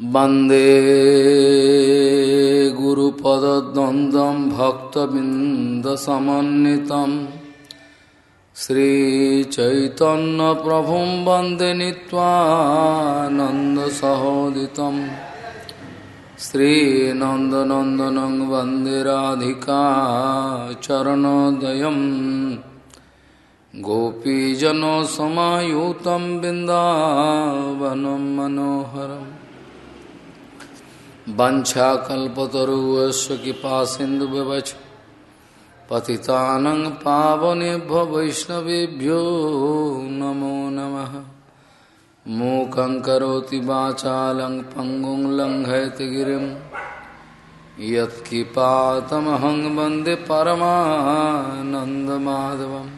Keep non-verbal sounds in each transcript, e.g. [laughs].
वंदे गुरुपदद्वन्द्वं भक्तबिन्दसमन्वितं श्रीचैतन्यप्रभुं वंदे नीत्वानन्दसहोदितं श्रीनन्दनन्दनं वंदे राधिका चरणोदयं गोपीजनसमायुतं बिन्दावनं मनोहरम् वंशाकल्पतरुवश्व कृपा सिंधु व्यवच पतितानं पावनेभ्य वैष्णवेभ्यो नमो नमः। मूकं करोति वाचालं, पङ्गुं लङ्घयति गिरिं। यत्किपातमहं वंदे परमानन्दमाधवं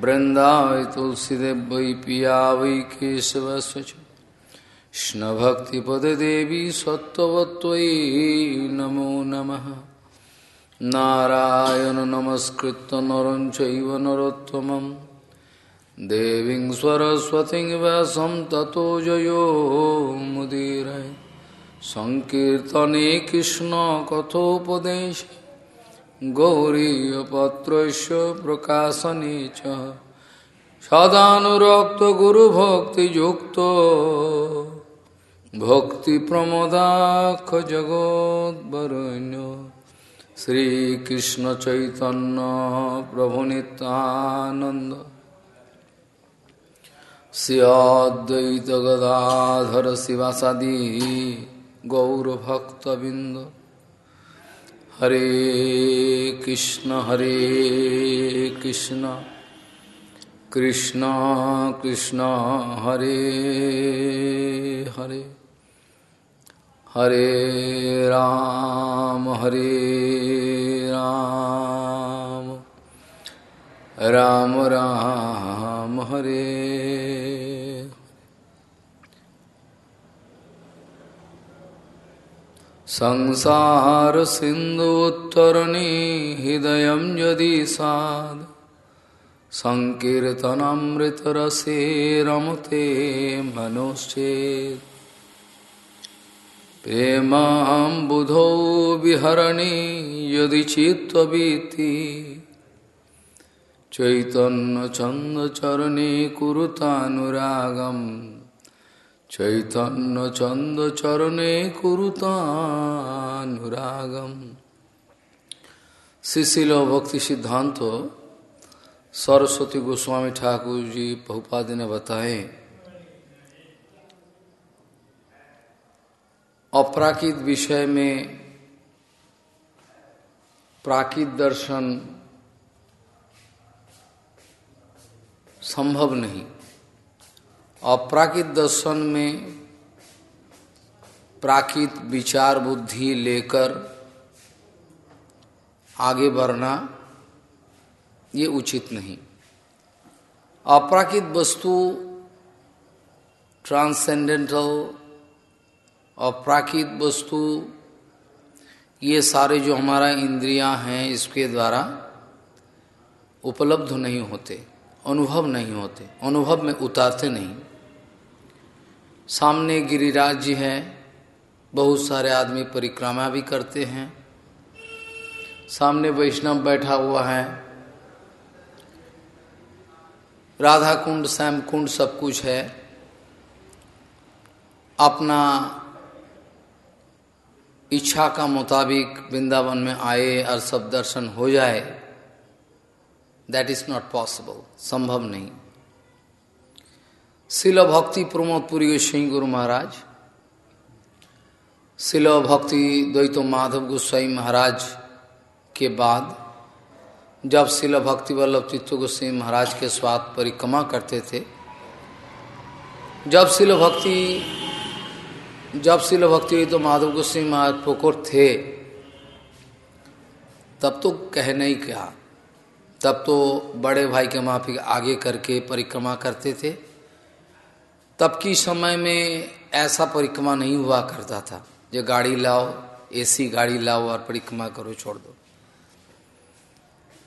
बृन्दावै तुलसीदेव वै पिया वै केशवस्य च कृष्णभक्तिपददेवी सत्त्ववत्त्वयि नमो नमः। नारायण नमस्कृत्य नरं चैव देवीं सरस्वतीं व्यासं ततो जयो मुदीरय। सङ्कीर्तने कृष्णकथोपदेशे गौरीयपत्रस्य प्रकाशने च। सदानुरक्तगुरुभक्तियुक्तो भक्तिप्रमोदाख जगोद्वरण्य श्रीकृष्ण चैतन्य प्रभु नित्यानंद सियाद्वैत गदाधर शिवासादि गौरभक्तबिंद हरे कृष्ण हरे कृष्ण। कृष्ण कृष्ण, हरे हरे। हरे राम हरे राम। राम राम, हरे। संसार सिंधुत्तरणी हृदय यदि साद संकीर्तनमृतरसे रमते मनोश्चेत। प्रेमाबुधौ विहरणी यदि चित्तवीति चैतन्यचन्दचरणे कुरुतानुरागं। चैतन्यचन्दचरणे कुरुतानुरागम् शिशिल भक्ति सिद्धांत सरस्वती गोस्वामी ठाकुर जी बहुपाद ने बताए अपराकित विषय में प्राकृत दर्शन संभव नहीं। अपराकित दर्शन में प्राकृत विचार बुद्धि लेकर आगे बढ़ना ये उचित नहीं। अपराकित वस्तु ट्रांसेंडेंटल और प्राकृत वस्तु, ये सारे जो हमारा इंद्रियाँ हैं, इसके द्वारा उपलब्ध नहीं होते, अनुभव नहीं होते, अनुभव में उतारते नहीं। सामने गिरिराज जी है, बहुत सारे आदमी परिक्रमा भी करते हैं। सामने वैष्णव बैठा हुआ है। राधा कुंड श्याम कुंड सब कुछ है। अपना इच्छा का मुताबिक वृंदावन में आए और सब दर्शन हो जाए दैट इज़ नॉट पॉसिबल संभव नहीं। शिल भक्ति प्रमोदपुरी गोस्वाई गुरु महाराज, शिल भक्ति द्वैतो माधव गोस्वाई महाराज के बाद, जब शिल भक्ति वल्लभ चित्त गोस्वाई महाराज के स्वाद परिक्रमा करते थे, जब शिल भक्ति जब शिल भक्ति तो माधव गोस्वामी महाराज पोकोर थे। तब तो कह नहीं क्या। तब तो बड़े भाई के माफ़ी आगे करके परिक्रमा करते थे। तब की समय में ऐसा परिक्रमा नहीं हुआ करता था। जो गाड़ी लाओ, एसी गाड़ी लाओ और परिक्रमा करो, छोड़ दो।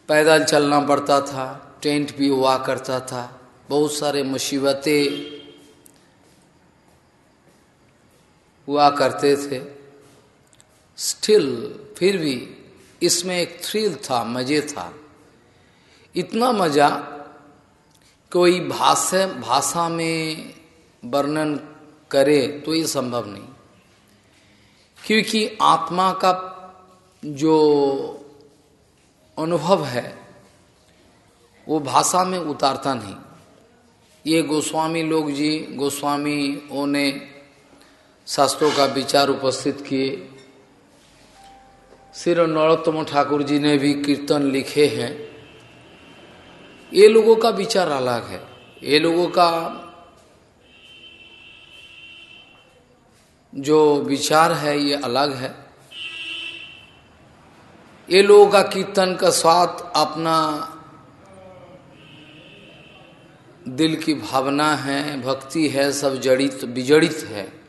पैदल चलना पड़ता था, टेंट भी हुआ करता था। बहुत सारे मुसीबतें हुआ करते थे। स्टिल फिर भी इसमें एक थ्रिल था, मज़े था। इतना मज़ा कोई भाषा भाषा में वर्णन करे तो ये संभव नहीं। क्योंकि आत्मा का जो अनुभव है, वो भाषा में उतारता नहीं। ये गोस्वामी लोग जी, गोस्वामी ने शास्त्रों का विचार उपस्थित किए। श्री नरोत्तम ठाकुर जी ने भी कीर्तन लिखे हैं। ये लोगों का विचार अलग है। ये लोगों का जो विचार है, ये अलग है। ये लोगों का कीर्तन का स्वाद अपना दिल की भावना है, भक्ति है, सब जड़ित, विजड़ित है।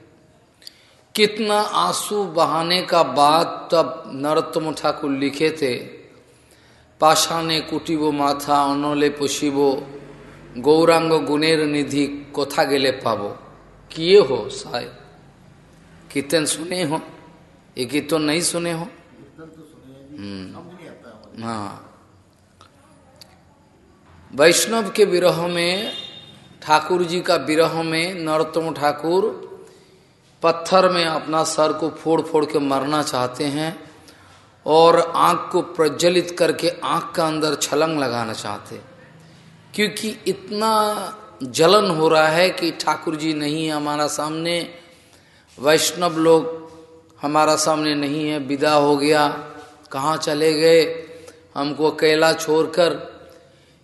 कितना आँसू बहाने का बाद तब नरोत्तम ठाकुर लिखे थे। पाषाणे कुटिबो माथा, अनले पुषिबो, गौरांग गुनेर निधि कोथा गेले पाबो। किए हो शायद कीर्तन सुने हो? ये कीर्तन नहीं सुने हो? हम्म। हाँ। वैष्णव के विरह में, ठाकुर जी का विरह में नरोत्तम ठाकुर पत्थर में अपना सर को फोड़ फोड़ के मरना चाहते हैं और आँख को प्रज्वलित करके आँख का अंदर छलंग लगाना चाहते क्योंकि इतना जलन हो रहा है कि ठाकुर जी नहीं है हमारा सामने, वैष्णव लोग हमारा सामने नहीं है, विदा हो गया, कहाँ चले गए, हमको अकेला छोड़कर।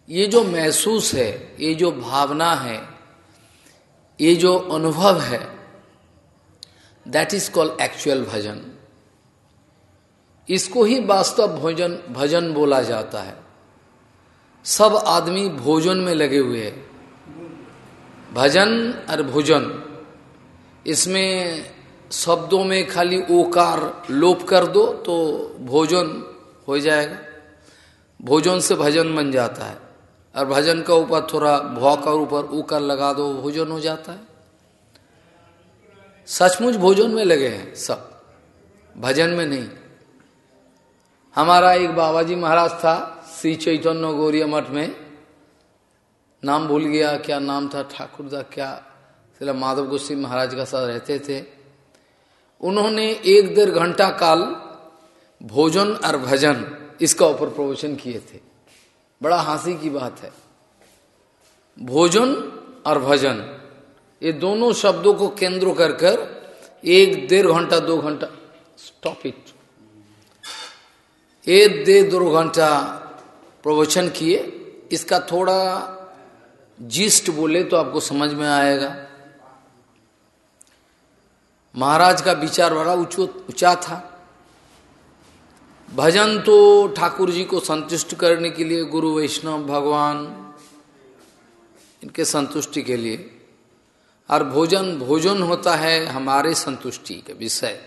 ये जो महसूस है, ये जो भावना है, ये जो अनुभव है that is called actual bhajan इसको ही वास्तव भोजन, भजन बोला जाता है। सब आदमी भोजन में लगे हुए हैं। भजन और भोजन। इसमें शब्दों में खाली ओकार लोप कर दो तो भोजन हो जाएगा। भोजन से भजन बन जाता है। और भजन का ऊपर थोड़ा भौ का ऊपर ऊकर लगा दो, भोजन हो जाता है। सचमुच भोजन में लगे हैं, सब। भजन में नहीं। हमारा एक बाबाजी महाराज था, श्री चैतन्य गौरिया मठ में। नाम भूल गया, क्या नाम था, ठाकुर का क्या सिला माधव गोस्वी महाराज का साथ रहते थे। उन्होंने एक डेढ़ घंटा काल भोजन और भजन इसका ऊपर प्रवचन किए थे। बड़ा हँसी की बात है। भोजन और भजन। ये दोनों शब्दों को केंद्र कर कर एक डेढ़ घंटा, दो घंटा स्टॉप इट एक डेढ़, दो घंटा प्रवचन किए। इसका थोड़ा जिस्ट बोले तो आपको समझ में आएगा। महाराज का विचार बड़ा ऊँचा था। भजन तो ठाकुर जी को संतुष्ट करने के लिए गुरु वैष्णव भगवान इनके संतुष्टि के लिए। और भोजन भोजन होता है हमारे संतुष्टि का विषय।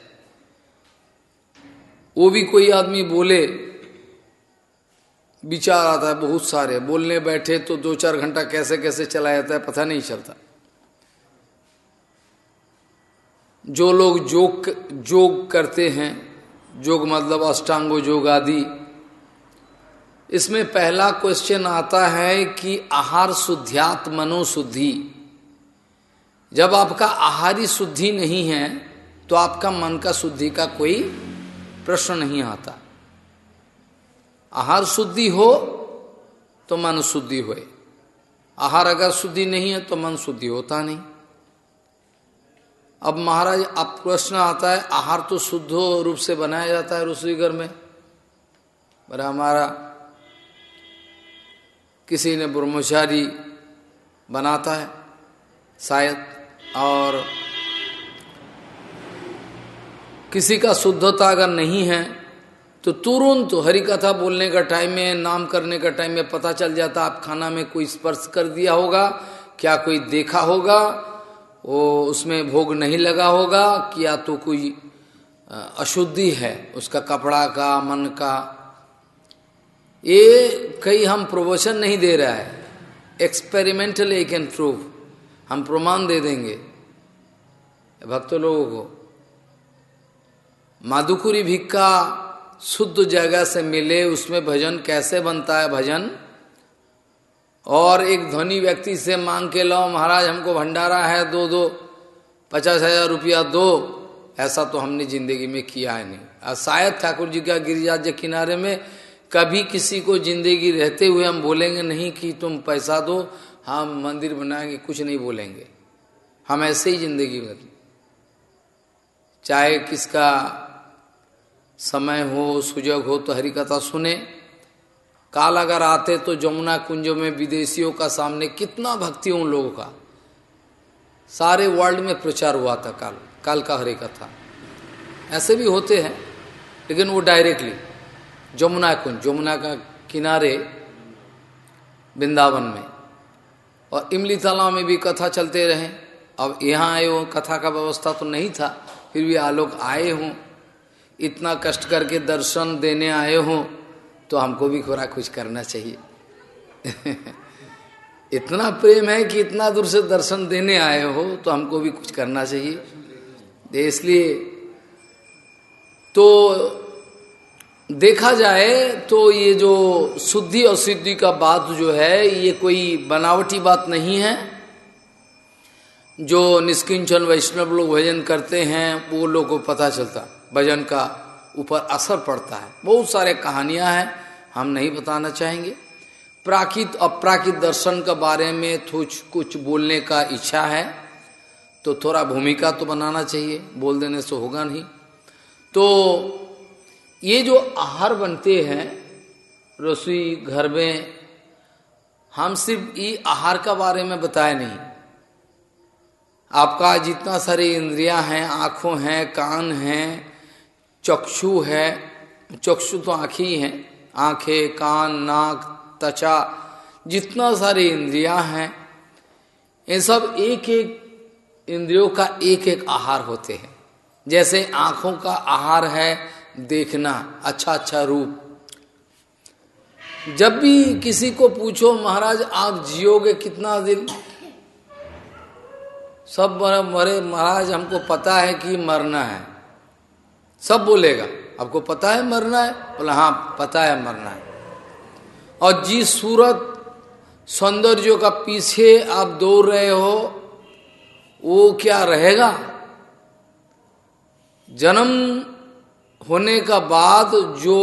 वो भी कोई आदमी बोले, विचार आता है, बहुत सारे बोलने बैठे तो दो चार घंटा कैसे कैसे चला जाता है, पता नहीं चलता। जो लोग जोग जोग करते हैं, जोग मतलब अष्टांगो जोग आदि, इसमें पहला क्वेश्चन आता है कि आहार शुद्ध्यात मनोशुद्धि जब आपका आहारी शुद्धि नहीं है तो आपका मन का शुद्धि का कोई प्रश्न नहीं आता। आहार शुद्धि हो तो मन शुद्धि होए। आहार अगर शुद्धि नहीं है तो मन शुद्धि होता नहीं। अब महाराज, अब प्रश्न आता है, आहार तो शुद्ध रूप से बनाया जाता है रसोई घर में। पर हमारा किसी ने ब्रह्मचारी बनाता है, शायद। और किसी का शुद्धता अगर नहीं है तो तुरंत तो हरि कथा बोलने का टाइम में, नाम करने का टाइम में पता चल जाता, आप खाना में कोई स्पर्श कर दिया होगा, क्या कोई देखा होगा, वो उसमें भोग नहीं लगा होगा, क्या तो कोई अशुद्धि है, उसका कपड़ा का, मन का। ये कई हम प्रवचन नहीं दे रहा है। एक्सपेरिमेंटल ए कैन प्रूव हम प्रमाण दे देंगे। भक्त लोगों को, माधुकुरी भिक्का शुद्ध जगह से मिले, उसमें भजन कैसे बनता है भजन? और एक धनी व्यक्ति से मांग के लो महाराज, हमको भंडारा है, दो दो, पचास हज़ार रुपया दो। ऐसा तो हमने ज़िंदगी में किया है नहीं। और शायद ठाकुर जी का गिरिजाज के किनारे में कभी किसी को ज़िंदगी रहते हुए हम बोलेंगे, नहीं कि तुम पैसा दो, हम मंदिर बनाएँगे। कुछ नहीं बोलेंगे। हम ऐसे ही ज़िंदगी में चाहे किसका समय हो, सुजग हो तो हरि कथा सुने। काल अगर आते तो जमुना कुंजों में विदेशियों का सामने कितना भक्ति उन लोगों का। सारे वर्ल्ड में प्रचार हुआ था काल काल का हरे कथा। ऐसे भी होते हैं, लेकिन वो डायरेक्टली जमुना कुंज, जमुना का किनारे वृंदावन में। और इमली तालाब में भी कथा चलते रहे। अब यहाँ आए हो कथा का व्यवस्था तो नहीं था। फिर भी आलोक आए हों। इतना कष्ट करके दर्शन देने आए हों तो हमको भी थोड़ा कुछ करना चाहिए। [laughs] इतना प्रेम है कि इतना दूर से दर्शन देने आए हो तो हमको भी कुछ करना चाहिए। इसलिए तो देखा जाए तो ये जो शुद्धि और सिद्धि का बात जो है, ये कोई बनावटी बात नहीं है। जो निष्किंचन वैष्णव लोग भजन करते हैं, वो लोग को पता चलता। भजन का ऊपर असर पड़ता है। बहुत सारे कहानियाँ हैं, हम नहीं बताना चाहेंगे। प्राकृत, अप्राकृत दर्शन के बारे में कुछ कुछ बोलने का इच्छा है तो थोड़ा भूमिका तो बनाना चाहिए। बोल देने से होगा नहीं। तो ये जो आहार बनते हैं, रसोई, घर में, हम सिर्फ़ ये आहार का बारे में बताए नहीं। आपका जितना सारे इंद्रियाँ हैं, आँखों हैं, कान हैं, चक्षु है, चक्षु तो आँखें ही हैं, आँखें, कान, नाक, त्वचा, जितना सारे इंद्रियाँ हैं, ये सब एक एक इंद्रियों का एक एक आहार होते हैं। जैसे आँखों का आहार है देखना अच्छा अच्छा रूप। जब भी किसी को पूछो, महाराज, आप जियोगे कितना दिन? सब मरे महाराज, हमको पता है कि मरना है। सब बोलेगा, आपको पता है मरना है? बोला हाँ पता है मरना है। और जिस सूरत सौंदर्य का पीछे आप दौड़ रहे हो, वो क्या रहेगा? जन्म होने का बाद जो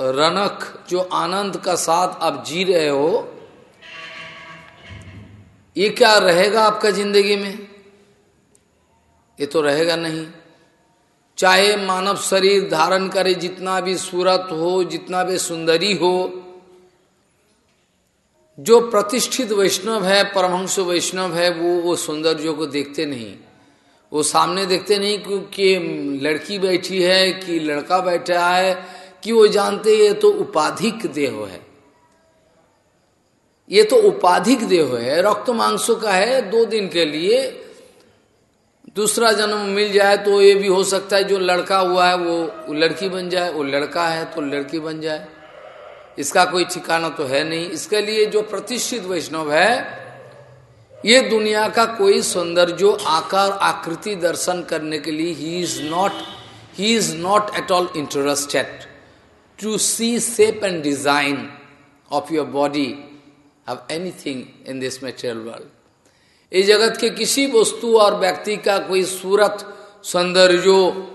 रनक, जो आनंद का साथ आप जी रहे हो ये क्या रहेगा आपका ज़िंदगी में? ये तो रहेगा नहीं। चाहे मानव शरीर धारण करे, जितना भी सूरत हो, जितना भी सुंदरी हो, जो प्रतिष्ठित वैष्णव है, परमहंस वैष्णव है, वो वो सौंदर्य को देखते नहीं। वो सामने देखते नहीं क्योंकि लड़की बैठी है, कि लड़का बैठा है, कि वो जानते ये तो उपाधिक देह है। ये तो उपाधिक देह है, रक्त मांसों का है, दो दिन के लिए। दूसरा जन्म मिल जाए तो ये भी हो सकता है, जो लड़का हुआ है, वो लड़की बन जाए, वो लड़का है तो लड़की बन जाए। इसका कोई ठिकाना तो है नहीं। इसके लिए जो प्रतिष्ठित वैष्णव है, ये दुनिया का कोई सौंदर्य आकार, आकृति दर्शन करने के लिए he is not he is not at all interested to see shape and design of your body of anything in this material world इस जगत के किसी वस्तु और व्यक्ति का कोई सूरत, सौंदर्य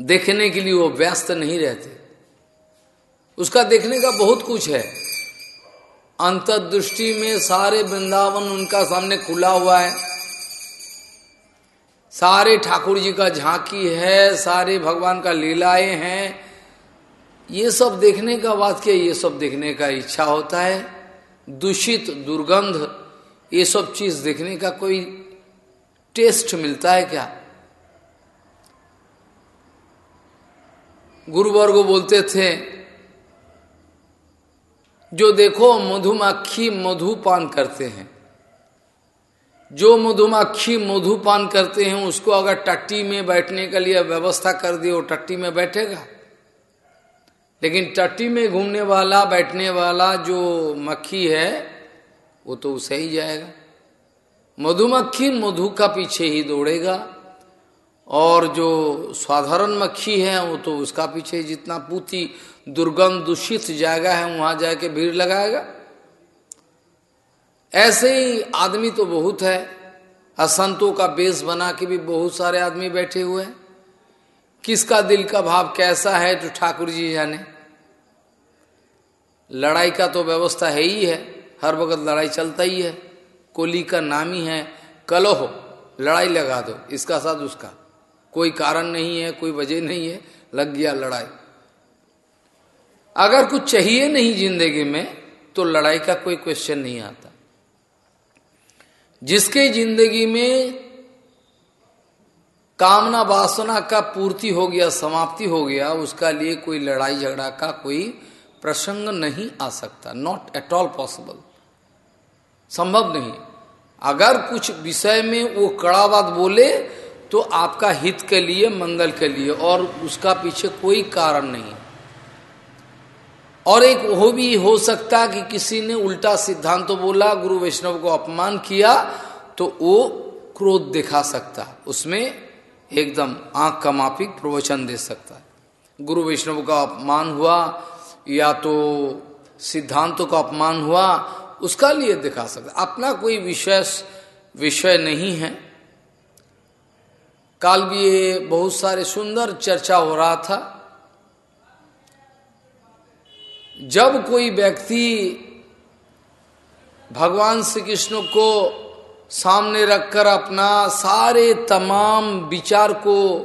देखने के लिए वो व्यस्त नहीं रहते। उसका देखने का बहुत कुछ है। अंतर्दृष्टि में सारे वृंदावन उनका सामने खुला हुआ है। सारे ठाकुर जी का झांकी है, सारे भगवान का लीलाएँ हैं। ये सब देखने का बात क्या ये सब देखने का इच्छा होता है। दूषित, दुर्गंध, ये सब चीज़ देखने का कोई टेस्ट मिलता है क्या? गुरुवर्ग बोलते थे, जो देखो मधुमाखी मधुपान करते हैं। जो मधुमाखी मधुपान करते हैं, उसको अगर टट्टी में बैठने के लिए व्यवस्था कर दिए वो टट्टी में बैठेगा? लेकिन टट्टी में घूमने वाला, बैठने वाला जो मक्खी है, वो तो उसे ही जाएगा। मधुमक्खी मधु का पीछे ही दौड़ेगा और जो साधारण मक्खी है, वो तो उसका पीछे जितना पूती दुर्गम दूषित जगह है, वहाँ जाके भीड़ लगाएगा। ऐसे ही आदमी तो बहुत है। असंतों का बेस बना के भी बहुत सारे आदमी बैठे हुए हैं। किसका दिल का भाव कैसा है तो ठाकुर जी जाने। लड़ाई का तो व्यवस्था है ही है, हर वक्त लड़ाई चलता ही है, कोली का नाम ही है कलो लड़ाई लगा दो, इसका साथ उसका। कोई कारण नहीं है, कोई वजह नहीं है, लग गया लड़ाई। अगर कुछ चाहिए नहीं ज़िंदगी में तो लड़ाई का कोई क्वेश्चन नहीं आता। जिसके ज़िंदगी में कामना वासना का पूर्ति हो गया, समाप्ति हो गया, उसका लिए कोई लड़ाई झगड़ा का कोई प्रसंग नहीं आ सकता। नॉट एट ऑल पॉसिबल संभव नहीं। अगर कुछ विषय में वो कड़ा बात बोले तो आपका हित के लिए, मंगल के लिए, और उसका पीछे कोई कारण नहीं। और एक वो भी हो सकता कि किसी ने उल्टा सिद्धांत तो बोला, गुरु वैष्णव को अपमान किया तो वो क्रोध दिखा सकता। उसमें एकदम आँख का मापिक प्रवचन दे सकता है। गुरु वैष्णव का अपमान हुआ, या तो सिद्धांतों का अपमान हुआ, उसका लिए दिखा सकता अपना कोई विशेष, विषय नहीं है। काल भी ये बहुत सारे सुंदर चर्चा हो रहा था। जब कोई व्यक्ति भगवान श्री कृष्ण को सामने रखकर अपना सारे तमाम विचार को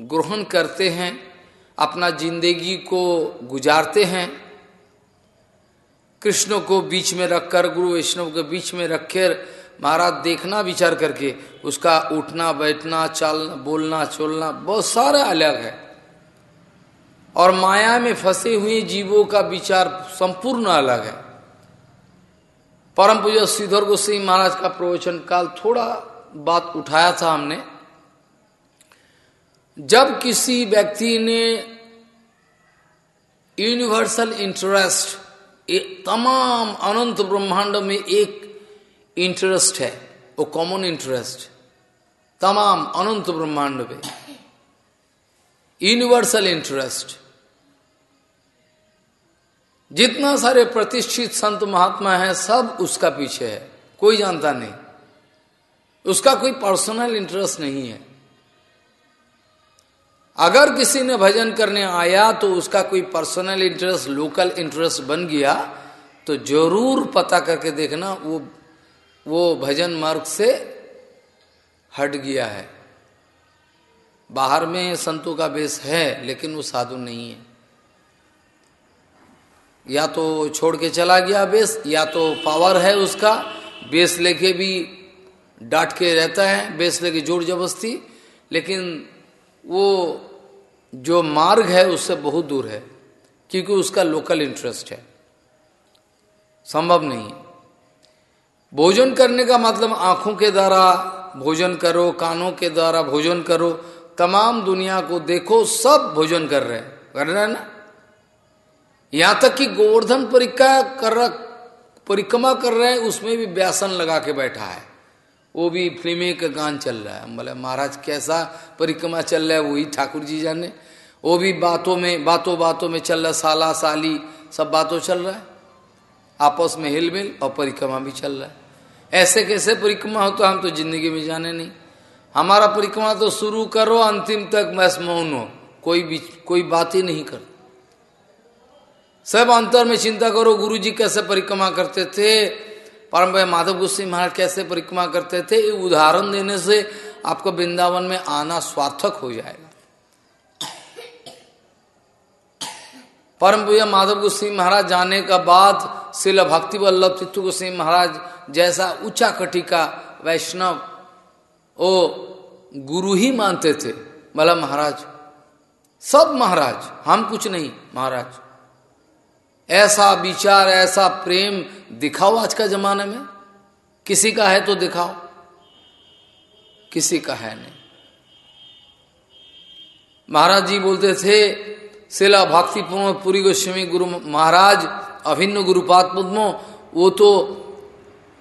ग्रहण करते हैं, अपना ज़िंदगी को गुजारते हैं। कृष्ण को बीच में रखकर, गुरु वैष्णव के बीच में रखकर महाराज देखना, विचार करके उसका उठना, बैठना, चलना, बोलना, चोलना, बहुत सारा अलग है। और माया में फंसे हुए जीवों का विचार संपूर्ण अलग है। परम पूजा श्रीधर गोस्वी महाराज का प्रवचन काल थोड़ा बात उठाया था हमने। जब किसी व्यक्ति ने यूनिवर्सल इंटरेस्ट तमाम अनंत ब्रह्मांड में एक इंटरेस्ट है, वो कॉमन इंटरेस्ट तमाम अनंत ब्रह्मांड में। यूनिवर्सल इंटरेस्ट जितना सारे प्रतिष्ठित संत महात्मा है, सब उसका पीछे है। कोई जानता नहीं। उसका कोई पर्सनल इंटरेस्ट नहीं है। अगर किसी ने भजन करने आया तो उसका कोई पर्सनल इंटरेस्ट लोकल इंटरेस्ट बन गया तो ज़रूर पता करके देखना वो वो भजन मार्ग से हट गया है। बाहर में संतों का बेस है, लेकिन वो साधु नहीं है। या तो छोड़ के चला गया बेस, या तो पावर है उसका, बेस लेके भी डांट के रहता है, बेस लेके ज़ोर जबरस्ती लेकिन वो जो मार्ग है उससे बहुत दूर है, क्योंकि उसका लोकल इंटरेस्ट है। संभव नहीं भोजन करने का मतलब आँखों के द्वारा भोजन करो, कानों के द्वारा भोजन करो, तमाम दुनिया को देखो, सब भोजन कर रहे हैं। कर रहे ना? यहाँ तक कि गोवर्धन परिक्रमा कर परिक्रमा कर रहे हैं, उसमें भी व्यासन लगा के बैठा है। वो भी फिल्मी का गान चल रहा है। बोले, महाराज, कैसा परिक्रमा चल रहा है, वही ठाकुर जी जाने। वो भी बातों में, बातों बातों में चल रहा साला, साली, सब बातों चल रहा है। आपस में हिलमिल और परिक्रमा भी चल रहा है। ऐसे कैसे परिक्रमा हो तो हम तो ज़िंदगी में जाने नहीं। हमारा परिक्रमा तो शुरू करो, अंतिम तक मैं मौन हो। कोई भी, कोई बात ही नहीं कर सब अंतर में चिंता करो गुरु जी कैसे परिक्रमा करते थे? परम माधव गुस्सी महाराज कैसे परिक्रमा करते थे? ये उदाहरण देने से आपको वृंदावन में आना स्वार्थक हो जाएगा। परम पूजा माधव गोस्वी महाराज जाने का बाद शिल भक्ति वल्लभ चित्तु गोस्वी महाराज जैसा ऊँचा कटी का वैष्णव, ओ गुरु ही मानते थे। बोला महाराज, सब महाराज, हम कुछ नहीं महाराज। ऐसा विचार, ऐसा प्रेम दिखाओ आज का जमाने में। किसी का है तो दिखाओ। किसी का है नहीं। महाराज जी बोलते थे शिला भक्ति पूरी गोस्वामी गुरु महाराज, अभिन्न गुरुपात पद्मो, वो तो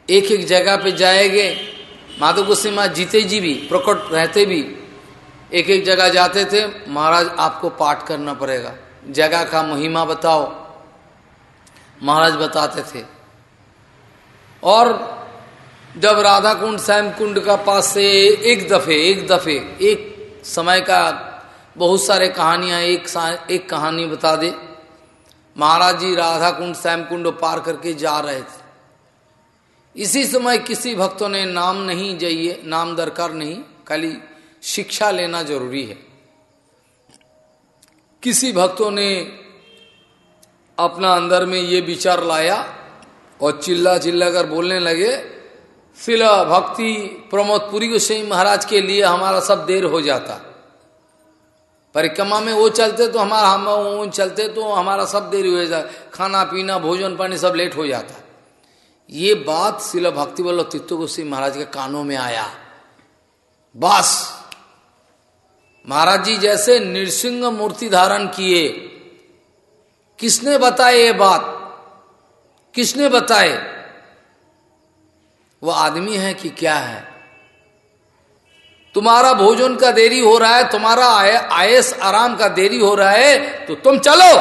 एक एक जगह पे जाएँगे। माधव गोस्वामी जीते जी भी, प्रकट रहते भी एक एक जगह जाते थे। महाराज, आपको पाठ करना पड़ेगा। जगह का महिमा बताओ। महाराज बताते थे। और जब राधा कुंड श्याम कुंड का पास से एक दफे एक दफे, एक समय का बहुत सारे कहानियाँ, एक एक कहानी बता दे। महाराज जी राधा कुंड श्याम कुंड पार करके जा रहे थे। इसी समय किसी भक्तों ने नाम नहीं जाइए, नाम दरकार नहीं, खाली शिक्षा लेना ज़रूरी है। किसी भक्तों ने अपना अंदर में ये विचार लाया और चिल्ला चिल्ला कर बोलने लगे शिला भक्ति, प्रमोद पुरी गोस्वामी महाराज के लिए हमारा सब देर हो जाता। परिक्रमा में वो चलते तो हमारा, हम वो चलते तो हमारा सब देर हो जाता। खाना, पीना, भोजन पानी सब लेट हो जाता। ये बात शिला भक्ति वल्लभ तित्व गोस्वामी महाराज के कानों में आया। बस। महाराज जी जैसे नृसिंह मूर्ति धारण किए किसने बताए ये बात? किसने बताए वो आदमी है कि क्या है? तुम्हारा भोजन का देरी हो रहा है तुम्हारा आय, आयस आराम का देरी हो रहा है तो तुम चलो।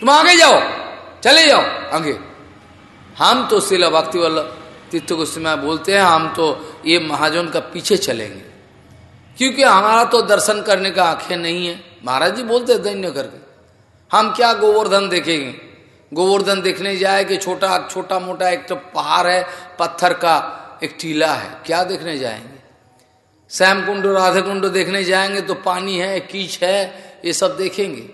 तुम आगे जाओ चले जाओ आगे। हम तो शिला भक्ति वाला तीर्थ गोस्वामी बोलते हैं हम तो ये महाजन का पीछे चलेंगे। क्योंकि हमारा तो दर्शन करने का आँखें नहीं है। महाराज जी बोलते दैन्य करके। हम क्या गोवर्धन देखेंगे? गोवर्धन देखने जाए कि छोटा छोटा मोटा एक तो पहाड़ है, पत्थर का एक टीला है। क्या देखने जाएँगे? श्याम कुंड राधा कुंड देखने जाएँगे तो पानी है, कीच है, ये सब देखेंगे।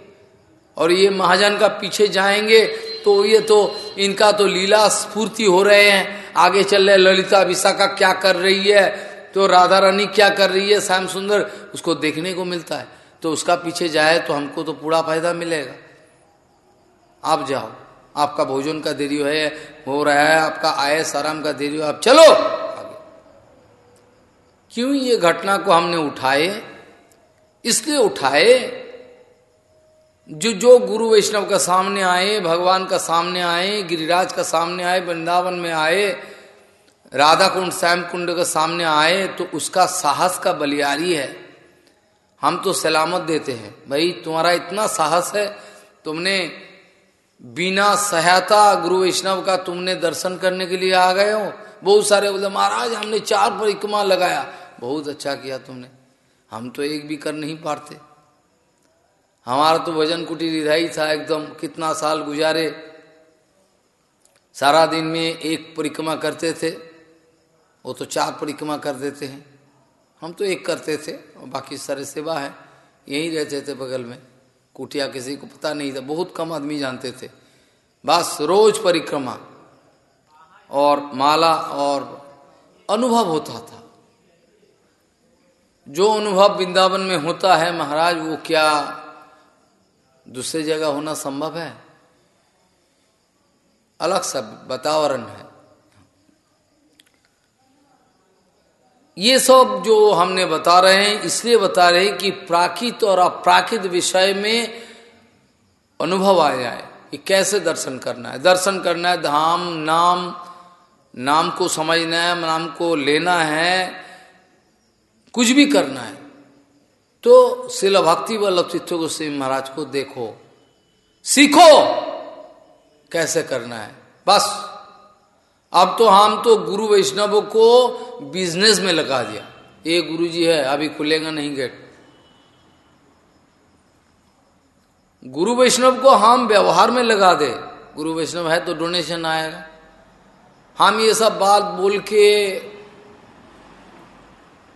और ये महाजन का पीछे जाएँगे तो ये तो इनका तो लीला स्फूर्ति हो रहे हैं। आगे चल रहे ललिता विशाखा क्या कर रही है? तो राधा रानी क्या कर रही है? श्याम सुंदर उसको देखने को मिलता है। तो उसका पीछे जाए तो हमको तो पूरा फ़ायदा मिलेगा। आप जाओ। आपका भोजन का देरी है, हो रहा है, आपका आय आराम का देरी हो, आप चलो आगे। क्यों ये घटना को हमने उठाए? इसलिए उठाए जो जो गुरु वैष्णव का सामने आए, भगवान का सामने आए, गिरिराज का सामने आए, वृंदावन में आए राधा कुंड श्याम कुंड के सामने आए तो उसका साहस का बलियारी है। हम तो सलामत देते हैं। भाई, तुम्हारा इतना साहस है, तुमने बिना सहायता गुरु वैष्णव का तुमने दर्शन करने के लिए आ गए हो। बहुत सारे बोले, महाराज, हमने चार परिक्रमा लगाया। बहुत अच्छा किया तुमने। हम तो एक भी कर नहीं पाते। हमारा तो भजन इधर ही था एकदम, कितना साल गुजारे। सारा दिन में एक परिक्रमा करते थे, वो तो चार परिक्रमा कर देते हैं। हम तो एक करते थे, और बाकी सारे सेवा है। यहीं रहते थे बगल में। कुटिया किसी को पता नहीं था, बहुत कम आदमी जानते थे। बस रोज परिक्रमा और माला और अनुभव होता था। जो अनुभव वृंदावन में होता है महाराज, वो क्या दूसरे जगह होना संभव है? अलग सब वातावरण है। ये सब जो हमने बता रहे हैं, इसलिए बता रहे हैं कि प्राकृत और अप्राकृत विषय में अनुभव आ जाए कि कैसे दर्शन करना है? दर्शन करना है, धाम, नाम नाम को समझना है, नाम को लेना है, कुछ भी करना है। तो शिल भक्ति वल्लभ चित्त गोस्वामी महाराज को देखो, सीखो कैसे करना है। बस। अब तो हम तो गुरु वैष्णव को बिज़नेस में लगा दिया। ये गुरु जी है, अभी खुलेगा नहीं गेट गुरु वैष्णव को हम व्यवहार में लगा दे। गुरु वैष्णव है तो डोनेशन आएगा। हम ये सब बात बोल के,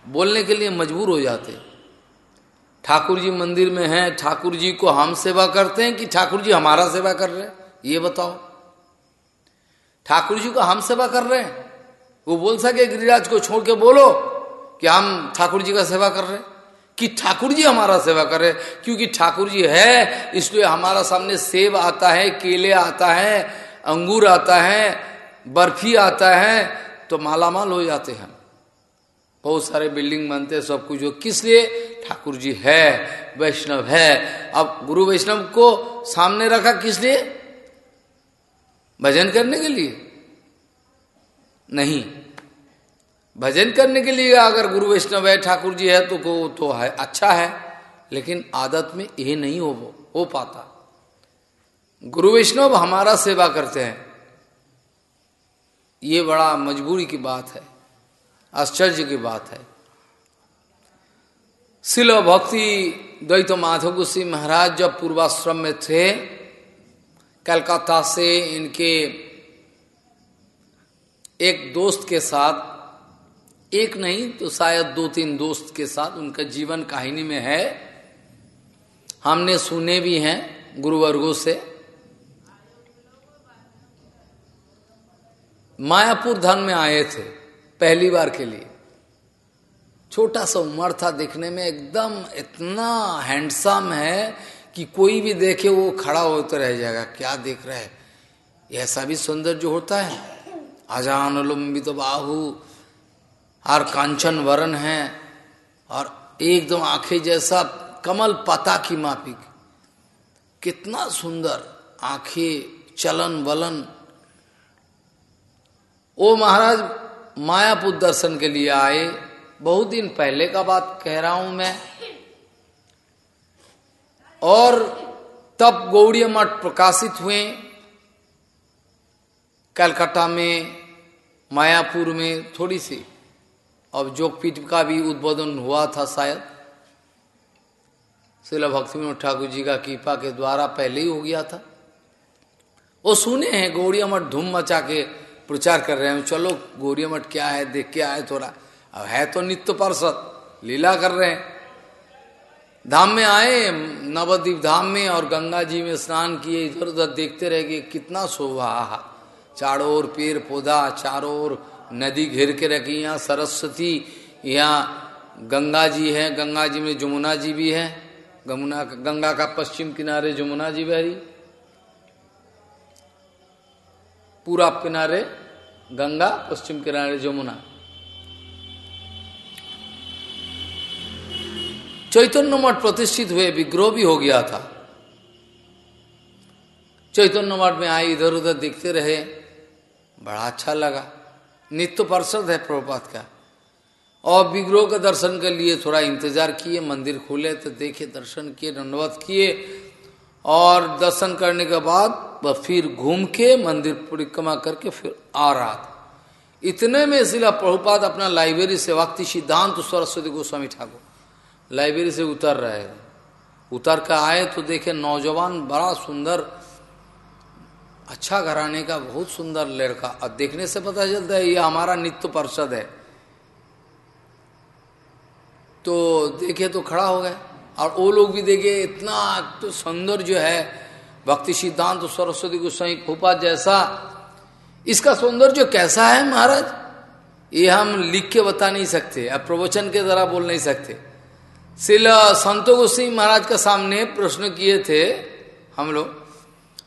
बोलने के लिए मजबूर हो जाते। ठाकुर जी मंदिर में हैं, ठाकुर जी को हम सेवा करते हैं कि ठाकुर जी हमारा सेवा कर रहे हैं? ये बताओ। ठाकुर जी को हम सेवा कर रहे हैं। वो बोल सके गिरिराज को छोड़ के बोलो कि हम ठाकुर जी का सेवा कर रहे हैं। कि ठाकुर जी हमारा सेवा कर क्योंकि ठाकुर जी है, इसलिए हमारा सामने सेब आता है, केले आता है, अंगूर आता है, बर्फ़ी आता है तो मालामाल हो जाते हैं। बहुत सारे बिल्डिंग बनते हैं, सब कुछ हो। किस लिए? ठाकुर जी है, वैष्णव है। अब गुरु वैष्णव को सामने रखा किस लिए? भजन करने के लिए? नहीं। भजन करने के लिए अगर गुरु वैष्णव है, ठाकुर जी है तो को तो है अच्छा है, लेकिन आदत में ये नहीं हो हो पाता। गुरु वैष्णव हमारा सेवा करते हैं। ये बड़ा मजबूरी की बात है, आश्चर्य की बात है। शिल भक्ति द्वैत माधव गुस्सी महाराज जब पूर्वाश्रम में थे कलकत्ता से इनके एक दोस्त के साथ, एक नहीं तो शायद दो तीन दोस्त के साथ उनका जीवन कहानी में है। हमने सुने भी हैं गुरुवर्गों से। मायापुर धन में आए थे पहली बार के लिए। छोटा सा उम्र था देखने में, एकदम इतना हैंडसम है कि कोई भी देखे वो खड़ा होते रह जाएगा। क्या देख रहा है? ऐसा भी सुंदर जो होता है। अजान लुम्बित तो बाहु और कांचन वरण है और एकदम आँखें जैसा कमल पता की मापिक। कितना सुंदर आँखें, चलन वलन। वो महाराज, मायापुर दर्शन के लिए आए। बहुत दिन पहले का बात कह रहा हूँ मैं। और तब गौड़ी मठ प्रकाशित हुए। कलकत्ता में, मायापुर में थोड़ी सी। अब जोगपीठ का भी उद्बोधन हुआ था शायद। शिला भक्ति विनोद ठाकुर जी का कृपा के द्वारा पहले ही हो गया था। वो सुने हैं, गौड़िया मठ धूम मचा के प्रचार कर रहे हैं। चलो गौरिया मठ क्या है, देख के आए थोड़ा। अब है तो नित्य पार्षद, लीला कर रहे हैं। धाम में आए नवद्वीप धाम में और गंगा जी में स्नान किए इधर उधर देखते रह गए, कितना शोभा चारों ओर पेड़ पौधा, चारों ओर नदी घेर के रखी यहाँ सरस्वती, यहाँ गंगा जी है, गंगा जी में जमुना जी भी है गमुना गंगा का पश्चिम किनारे जमुना जी बहरी। पूरा किनारे गंगा, पश्चिम किनारे जमुना। चैतन्य मठ प्रतिष्ठित हुए, विग्रह भी हो गया था। चैतन्य मठ में आए इधर उधर देखते रहे। बड़ा अच्छा लगा। नित्य पार्षद है प्रभुपात का। और विग्रोह के दर्शन के लिए थोड़ा इंतज़ार किए, मंदिर खुले तो देखे, दर्शन किए, दंडवत किए। और दर्शन करने के बाद, वह फिर घूम के मंदिर परिक्रमा करके फिर आ रहा था। इतने में शिला प्रभुपाद अपना लाइब्रेरी से वक्ति सिद्धांत सरस्वती गोस्वामी ठाकुर लाइब्रेरी से उतर रहे उतर कर आए तो देखे नौजवान, बड़ा सुंदर अच्छा घराने का, बहुत सुंदर लड़का। अब देखने से पता चलता है, ये हमारा नित्य पार्षद है। तो देखे तो खड़ा हो गए। और वो लोग भी देखे, इतना तो सुंदर जो है, भक्ति सिद्धांत तो सरस्वती गोस्वाई खोपा जैसा। इसका सौंदर्य कैसा है महाराज? ये हम लिख के बता नहीं सकते अब प्रवचन के द्वारा बोल नहीं सकते। शिल संतो गोस्वी महाराज के सामने प्रश्न किए थे हम लोग।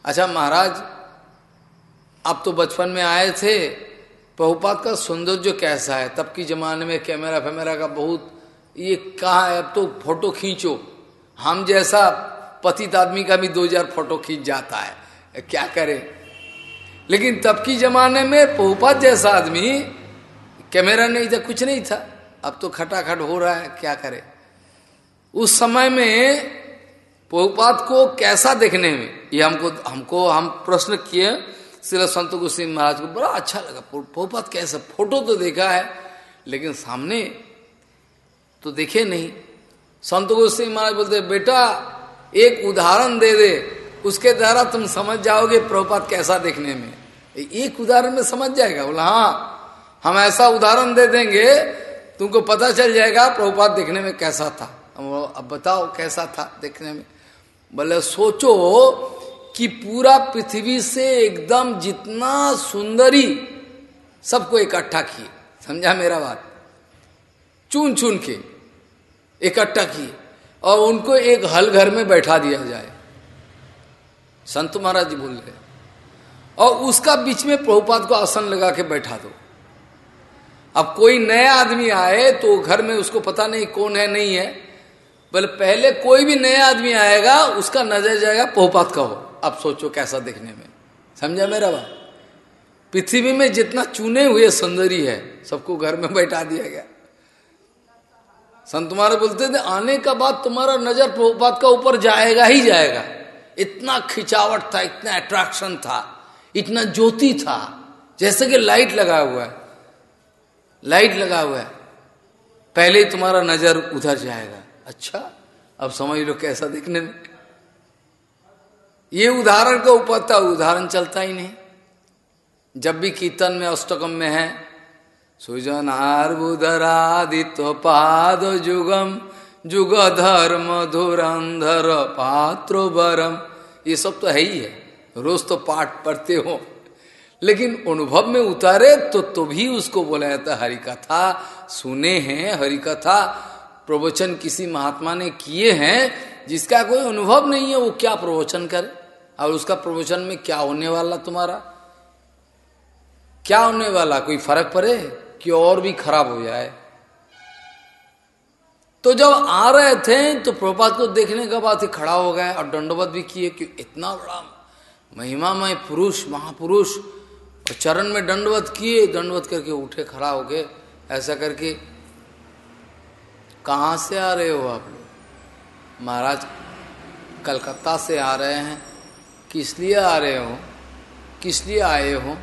अच्छा महाराज, आप तो बचपन में आए थे, बहुपात का सौंदर्य कैसा है? तब की जमाने में कैमरा फैमरा का बहुत, ये कहा है? अब तो फ़ोटो खींचो। हम जैसा पतित आदमी का भी दो हज़ार फ़ोटो खींच जाता है। क्या करे? लेकिन तब की जमाने में बहुपात जैसा आदमी, कैमरा नहीं था, कुछ नहीं था। अब तो खटाखट हो रहा है, क्या करे? उस समय में पहुपात को कैसा देखने में? ये हमको हमको, हम प्रश्न किए। श्री संत गोस्वी महाराज को बड़ा अच्छा लगा। पहुपात कैसा? फ़ोटो तो देखा है, लेकिन सामने तो देखे नहीं। संत गोस्वी महाराज बोलते, बेटा, एक उदाहरण दे दे। उसके द्वारा तुम समझ जाओगे प्रभुपात कैसा देखने में। एक उदाहरण में समझ जाएगा। बोला हाँ हम ऐसा उदाहरण दे देंगे, तुमको पता चल जाएगा प्रभुपात देखने में कैसा था। अब बताओ कैसा था देखने में। बोले, सोचो कि पूरा पृथ्वी से एकदम जितना सुंदरी सबको इकट्ठा किए। समझा मेरा बात? चुन चुन के इकट्ठा किए और उनको एक हल घर में बैठा दिया जाए। संत महाराज जी बोल रहे और उसका बीच में प्रभुपाद को आसन लगा के बैठा दो। अब कोई नया आदमी आए तो घर में उसको पता नहीं कौन है, नहीं है। बोले, पहले कोई भी नया आदमी आएगा, उसका नज़र जाएगा, पोहपात का हो। अब सोचो कैसा देखने में। समझा मेरा बात? पृथ्वी में जितना चुने हुए सुंदरी है, सबको घर में बैठा दिया गया। संत तुम्हारे बोलते थे, आने का बाद तुम्हारा नज़र प्रभुपात का ऊपर जाएगा ही जाएगा। इतना खिंचावट था, इतना अट्रैक्शन था, इतना ज्योति था, जैसे कि लाइट लगा हुआ है। लाइट लगा हुआ है। पहले ही तुम्हारा नज़र उधर जाएगा। अच्छा अब समझ लो कैसा दिखने में। ये उदाहरण का था उदाहरण चलता ही नहीं। जब भी कीर्तन में अष्टकम में है, सुजन आर्बुदरादित्य पाद जुगम जुग धर्म धुरंधर पात्र बरम। ये सब तो है ही है, रोज तो पाठ पढ़ते हो। लेकिन अनुभव में उतारे तो तो भी उसको बोला जाता हरिकथा सुने हैं, हरिकथा प्रवचन किसी महात्मा ने किए हैं, जिसका कोई अनुभव नहीं है, वो क्या प्रवचन करे? और उसका प्रवचन में क्या होने वाला तुम्हारा? क्या होने वाला? कोई फ़र्क पड़े कि और भी खराब हो जाए? तो जब आ रहे थे तो प्रपात को देखने के बाद ही खड़ा हो गया और दंडवत भी किए कि इतना बड़ा महिमामय पुरुष, महापुरुष, चरण में दंडवत किए। दंडवत करके उठे खड़ा हो गए ऐसा करके कहाँ से आ रहे हो आप? लोग महाराज, कलकत्ता से आ रहे हैं। किस लिए आ रहे हो? किस लिए आए हो?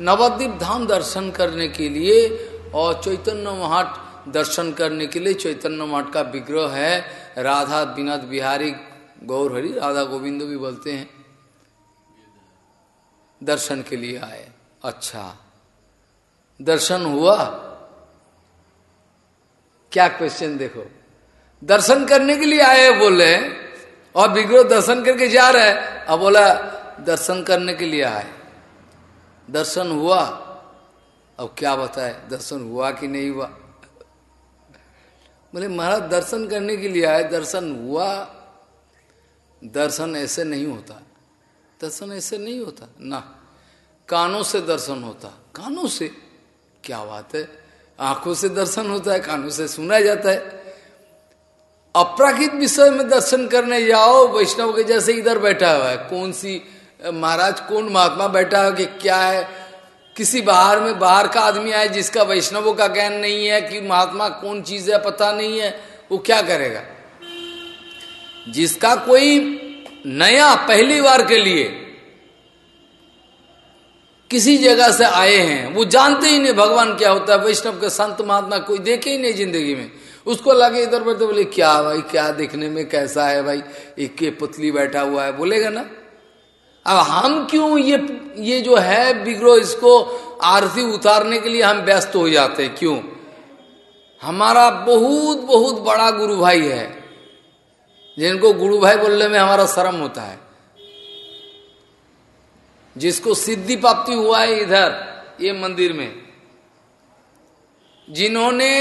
नवद्वीप धाम दर्शन करने के लिए और चैतन्य महाट दर्शन करने के लिए चैतन्य मठ का विग्रह है। राधा विनोद बिहारी गौर हरि राधा गोविंद भी बोलते हैं, दर्शन के लिए आए। अच्छा दर्शन हुआ? क्या क्वेश्चन देखो? दर्शन करने के लिए आए बोले, और विग्रह दर्शन करके जा रहे अब बोला, दर्शन करने के लिए आए। दर्शन हुआ? अब क्या बताए? दर्शन हुआ कि नहीं हुआ? बोले, महाराज, दर्शन करने के लिए आए। दर्शन हुआ? दर्शन ऐसे नहीं होता। दर्शन ऐसे नहीं होता। ना, कानों से दर्शन होता। कानों से? क्या बात है? आँखों से दर्शन होता है, कानों से सुना जाता है। अपराकित विषय में दर्शन करने जाओ, वैष्णव के जैसे इधर बैठा हुआ है। कौन सी, महाराज, कौन महात्मा बैठा है कि क्या है? किसी बाहर में, बाहर का आदमी आए जिसका वैष्णवों का ज्ञान नहीं है कि महात्मा कौन चीज़ है, पता नहीं है, वो क्या करेगा? जिसका कोई नया पहली बार के लिए किसी जगह से आए हैं, वो जानते ही नहीं भगवान क्या होता है, वैष्णव के संत महात्मा कोई देखे ही नहीं ज़िंदगी में। उसको लगे इधर बैठे बोले, क्या भाई, क्या देखने में कैसा है भाई? एक के पुतली बैठा हुआ है। बोलेगा ना। अब हम क्यों ये ये जो है बिगड़ो, इसको आरती उतारने के लिए हम व्यस्त हो जाते हैं? क्यों? हमारा बहुत बहुत बड़ा गुरु भाई है। जिनको गुरु भाई बोलने में हमारा शर्म होता है। जिसको सिद्धि प्राप्ति हुआ है इधर, ये मंदिर में। जिन्होंने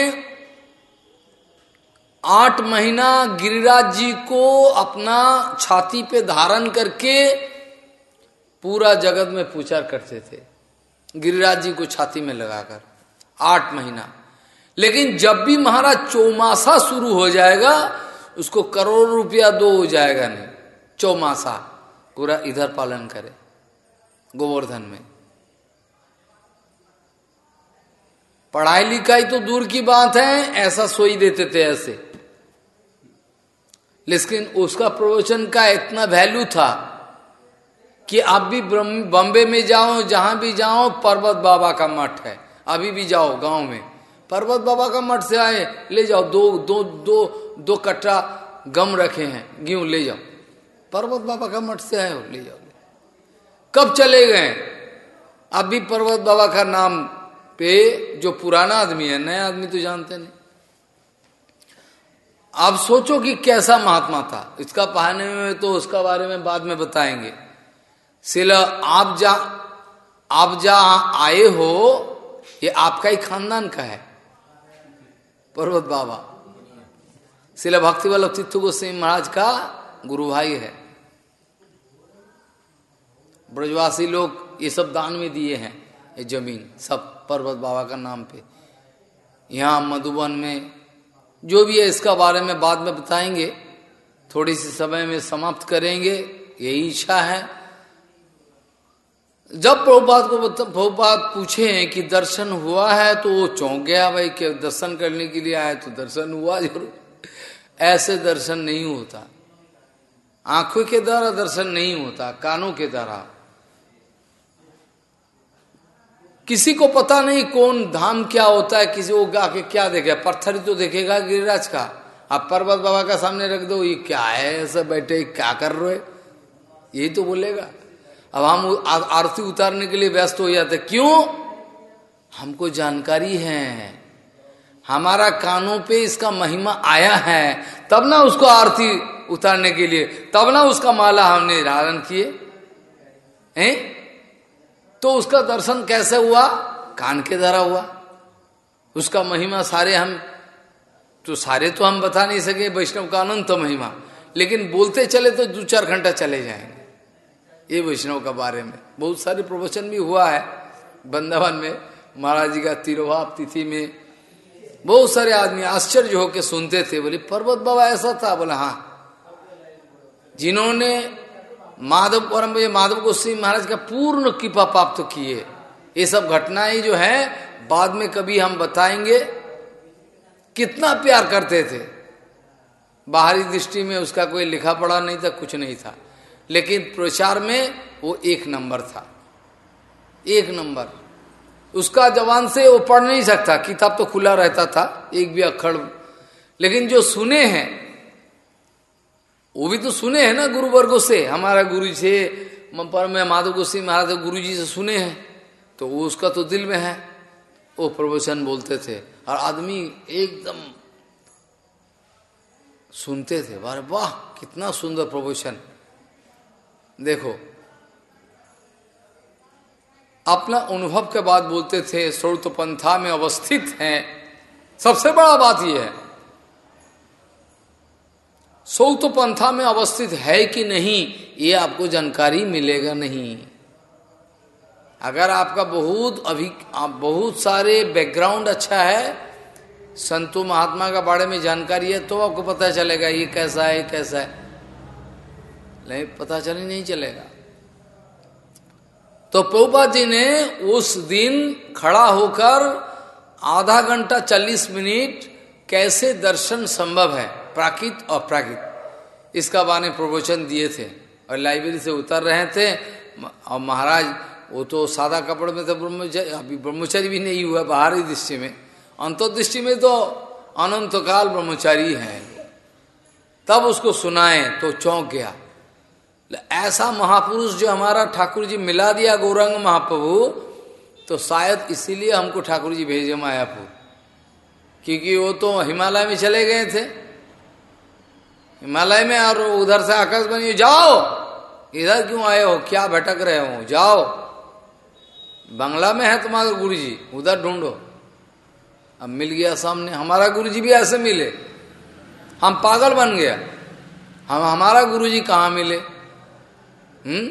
आठ महीना गिरिराज जी को अपना छाती पे धारण करके पूरा जगत में पूछा करते थे, गिरिराज जी को छाती में लगाकर, आठ महीना। लेकिन जब भी महाराज चौमासा शुरू हो जाएगा, उसको करोड़ रुपया दो हो जाएगा नहीं, चौमासा, पूरा इधर पालन करे। गोवर्धन में। पढ़ाई लिखाई तो दूर की बात है, ऐसा सोई देते थे ऐसे। लेकिन उसका प्रवचन का इतना वैल्यू था कि आप भी बॉम्बे में जाओ, जहाँ भी जाओ, पर्वत बाबा का मठ है। अभी भी जाओ गाँव में। पर्वत बाबा का मठ से आए, ले जाओ, दो दो दो दो कट्टा गम रखे हैं गेहूँ ले जाओ। पर्वत बाबा का मठ से आए हो ले जाओ। कब चले गए? अभी पर्वत बाबा का नाम पे जो पुराना आदमी है, नया आदमी तो जानते नहीं। आप सोचो कि कैसा महात्मा था। इसका पहाने में तो उसका बारे में बाद में बताएँगे। सिला, आप जा आप जा आए हो, ये आपका ही खानदान का है। पर्वत बाबा। शिला भक्ति वल्लभ तीर्थ गोस्वामी महाराज का गुरु भाई है। ब्रजवासी लोग ये सब दान में दिए हैं, ये ज़मीन, सब पर्वत बाबा का नाम पे। यहाँ मधुबन में जो भी है, इसका बारे में बाद में बताएँगे। थोड़ी सी समय में समाप्त करेंगे यही इच्छा है। जब प्रभुपाद को प्रभुपाद पूछे हैं कि दर्शन हुआ है तो वो चौंक गया, भाई, कि दर्शन करने के लिए आए तो दर्शन हुआ ज़रूर। ऐसे दर्शन नहीं होता। आँखों के द्वारा दर्शन नहीं होता, कानों के द्वारा। किसी को पता नहीं कौन धाम क्या होता है, किसी को आके क्या देखे पत्थर तो देखेगा गिरिराज का। आप पर्वत बाबा का सामने रख दो, ये क्या है, ऐसा बैठे, क्या कर रहे यही तो बोलेगा। अब हम आरती उतारने के लिए व्यस्त हो जाते क्यों? हमको जानकारी है। हमारा कानों पे इसका महिमा आया है। तब ना उसको आरती उतारने के लिए, तब ना उसका माला हमने धारण किए। हैं? तो उसका दर्शन कैसे हुआ? कान के द्वारा हुआ। उसका महिमा सारे हम तो सारे तो हम बता नहीं सके, वैष्णव का अनंत तो महिमा। लेकिन बोलते चले तो दो चार घंटा चले जाएँगे। ये वैष्णव का बारे में। बहुत सारे प्रवचन भी हुआ है। वृंदावन में महाराज जी का तिरुभाव तिथि में बहुत सारे आदमी आश्चर्य होकर सुनते थे। बोले, पर्वत बाबा, ऐसा था? बोला हाँ। जिन्होंने माधव परम माधव गोस्वी महाराज का पूर्ण कृपा प्राप्त किए। ये सब घटनाएँ जो है, बाद में कभी हम बताएँगे। कितना प्यार करते थे। बाहरी दृष्टि में उसका कोई लिखा पढ़ा नहीं था, कुछ नहीं था। लेकिन प्रचार में वो एक नंबर था। एक नंबर। उसका जवान से वो पढ़ नहीं सकता किताब तो खुला रहता था, एक भी अक्षर। लेकिन जो सुने हैं वो भी तो सुने हैं ना गुरु वर्गो से। हमारा गुरु से पर मैं माधव गोस्वी महाराज गुरु जी से सुने हैं। तो वो उसका तो दिल में है। वो प्रवचन बोलते थे और आदमी एकदम सुनते थे। बारे वाह, कितना सुंदर प्रवचन। देखो, अपना अनुभव के बाद बोलते थे स्रोत पंथा में अवस्थित हैं। सबसे बड़ा बात यह है। सौत पंथा में अवस्थित है कि नहीं, ये आपको जानकारी मिलेगा नहीं। अगर आपका बहुत अभी, आप बहुत सारे बैकग्राउंड अच्छा है, संतो महात्मा का बारे में जानकारी है तो आपको पता चलेगा ये कैसा है कैसा है। नहीं, पता चले नहीं चलेगा। तो प्रभुपा जी ने उस दिन खड़ा होकर आधा घंटा चालीस मिनट कैसे दर्शन संभव है? प्राकृत और प्राकृत इसका बारे प्रवचन दिए थे। और लाइब्रेरी से उतर रहे थे। और महाराज, वो तो सादा कपड़े में तो ब्रह्मचर्य, अभी ब्रह्मचारी भी नहीं हुआ, बाहरी दृष्टि में। अंतर्दृष्टि में तो अनंत काल ब्रह्मचारी है। तब उसको सुनाए तो चौंक गया। ऐसा महापुरुष जो हमारा ठाकुर जी मिला दिया गौरंग महाप्रभु तो शायद इसीलिए हमको ठाकुर जी भेजे मायापुर। क्योंकि वो तो हिमालय में चले गए थे। हिमालय में और उधर से आकाश बनिए जाओ। इधर क्यों आए हो? क्या भटक रहे हो? जाओ। बंगला में है तुम्हारे गुरु जी उधर ढूंढो। अब मिल गया सामने, हमारा गुरु जी भी ऐसे मिले। हम पागल बन गया हम, हमारा गुरु जी कहाँ मिले? हम्म?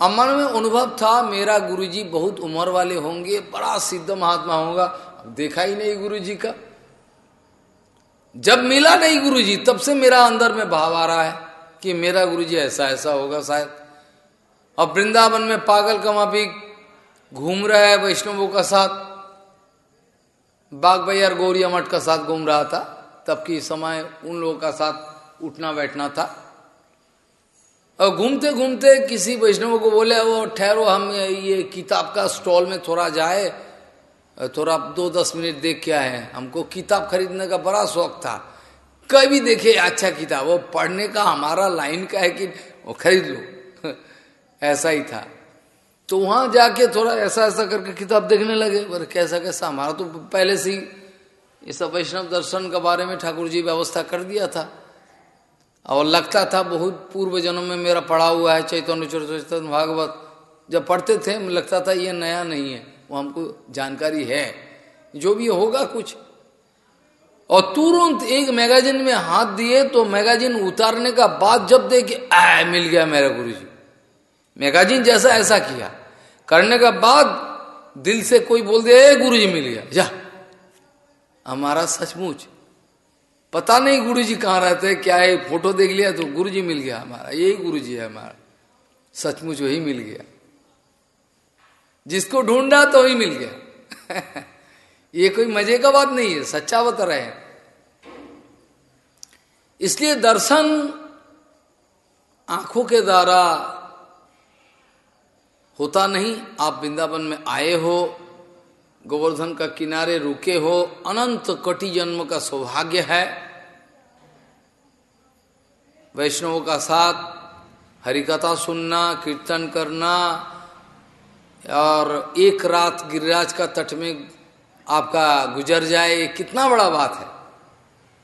अमन में अनुभव था, मेरा गुरुजी बहुत उम्र वाले होंगे, बड़ा सिद्ध महात्मा होगा। देखा ही नहीं गुरु जी का। जब मिला नहीं गुरुजी, तब से मेरा अंदर में भाव आ रहा है कि मेरा गुरुजी ऐसा ऐसा होगा शायद। और वृंदावन में पागल कमा भी घूम रहा है वैष्णवों का साथ। बाग भैया गौरिया मठ का साथ घूम रहा था, तब की समय उन लोगों का साथ उठना बैठना था। और घूमते घूमते किसी वैष्णव को बोले वो ठहरो, हम ये किताब का स्टॉल में थोड़ा जाए थोड़ा दो दस मिनट देख के आए हमको किताब खरीदने का बड़ा शौक था। कभी देखे अच्छा किताब। वो पढ़ने का हमारा लाइन का है कि वो खरीद लो। [laughs] ऐसा ही था। तो वहाँ जाके थोड़ा ऐसा ऐसा करके किताब देखने लगे। पर कैसा कैसा? हमारा तो पहले से ही ये सब वैष्णव दर्शन के बारे में ठाकुर जी व्यवस्था कर दिया था। और लगता था बहुत पूर्व जन्म में मेरा पढ़ा हुआ है चैतन्य चैतन्य, भागवत। जब पढ़ते थे, लगता था ये नया नहीं है। वो हमको जानकारी है। जो भी होगा कुछ। और तुरंत एक मैगजीन में हाथ दिए तो मैगजीन उतारने का बाद जब देखे आ मिल गया मेरा गुरु जी मैगजीन जैसा ऐसा किया। करने का बाद दिल से कोई बोल दिया गुरु जी मिल गया। जा। हमारा सचमुच। पता नहीं गुरु जी कहाँ रहते क्या है, फ़ोटो देख लिया तो गुरु जी मिल गया हमारा। यही गुरु जी है हमारा। सचमुच वही मिल गया। जिसको ढूंढा तो ही मिल गया। [laughs] ये कोई मज़े का बात नहीं है, सच्चा बता रहे हैं। इसलिए दर्शन आँखों के द्वारा होता नहीं। आप वृंदावन में आए हो, गोवर्धन का किनारे रुके हो, अनंत कटी जन्म का सौभाग्य है। वैष्णवों का साथ, हरिकथा सुनना, कीर्तन करना और एक रात गिरिराज का तट में आपका गुजर जाए कितना बड़ा बात है।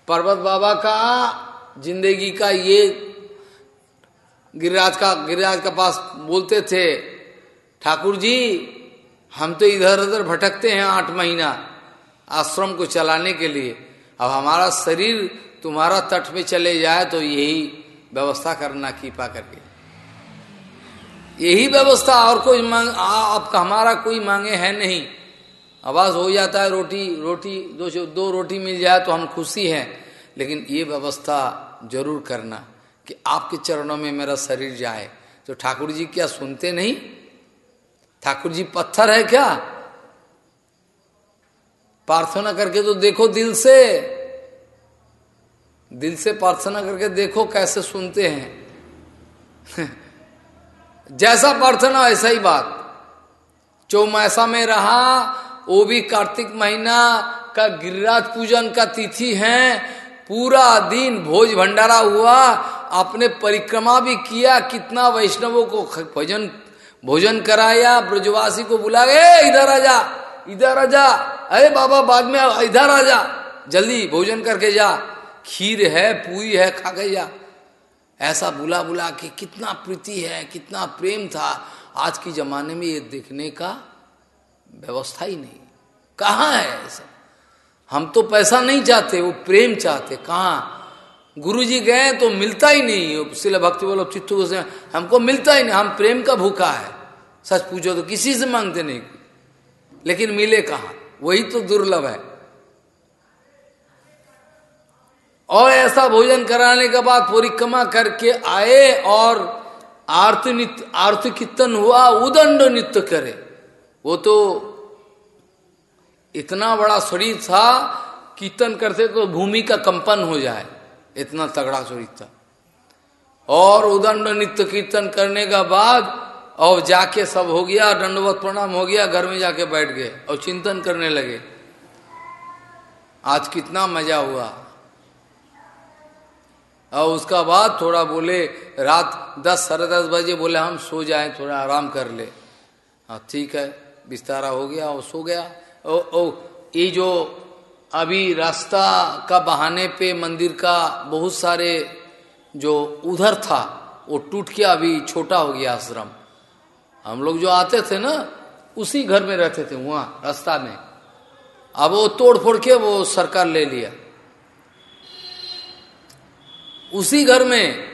पर्वत बाबा का ज़िंदगी का ये गिरिराज का गिरिराज का पास बोलते थे, ठाकुर जी, हम तो इधर उधर भटकते हैं आठ महीना आश्रम को चलाने के लिए। अब हमारा शरीर तुम्हारा तट में चले जाए तो यही व्यवस्था करना, कृपा करके। यही व्यवस्था और कोई मांग आपका हमारा कोई मांगे है नहीं। आवाज़ हो जाता है, रोटी रोटी, दो दो रोटी मिल जाए तो हम खुशी हैं। लेकिन ये व्यवस्था ज़रूर करना कि आपके चरणों में मेरा शरीर जाए। तो ठाकुर जी क्या सुनते नहीं? ठाकुर जी पत्थर है क्या? प्रार्थना करके तो देखो दिल से। दिल से प्रार्थना करके देखो कैसे सुनते हैं। [laughs] जैसा प्रार्थना ऐसा ही बात। चौमासा में रहा, वो भी कार्तिक महीना का गिरिराज पूजन का तिथि है। पूरा दिन भोज भंडारा हुआ, आपने परिक्रमा भी किया, कितना वैष्णवों को भोजन भोजन कराया, ब्रजवासी को बुला गए इधर आ जा, इधर आ जा, अरे बाबा, बाद में इधर आ जा, जल्दी भोजन करके जा, खीर है, पूरी है, खा के जा। ऐसा बुला बुला के कितना प्रीति है, कितना प्रेम था। आज के जमाने में ये देखने का व्यवस्था ही नहीं। कहाँ है ऐसा हम तो पैसा नहीं चाहते, वो प्रेम चाहते। कहाँ? गुरु जी गए तो मिलता ही नहीं। शिल भक्ति बोलो, चित्तू से हमको मिलता ही नहीं। हम प्रेम का भूखा है। सच पूछो तो किसी से मांगते नहीं। लेकिन मिले कहाँ? वही तो दुर्लभ है। और ऐसा भोजन कराने के बाद परिक्रमा करके आए और आरती नित्य आरती कीर्तन हुआ, उदंड नृत्य करे। वो तो इतना बड़ा शरीर था, कीर्तन करते तो भूमि का कंपन हो जाए। इतना तगड़ा शरीर था। और उदंड नित्य कीर्तन करने का बाद, और जाके सब हो गया, दंडवत प्रणाम हो गया, घर में जाके बैठ गए और चिंतन करने लगे। आज कितना मज़ा हुआ। और उसका बाद थोड़ा बोले, रात दस, साढ़े दस बजे बोले, हम सो जाएँ, थोड़ा आराम कर ले। हाँ ठीक है, बिस्तारा हो गया और सो गया। ओ ओ, ये जो अभी रास्ता का बहाने पे मंदिर का बहुत सारे जो उधर था, वो टूट के अभी छोटा हो गया आश्रम। हम लोग जो आते थे ना, उसी घर में रहते थे, वहाँ, रास्ता में। अब वो तोड़ फोड़ के वो सरकार ले लिया। उसी घर में,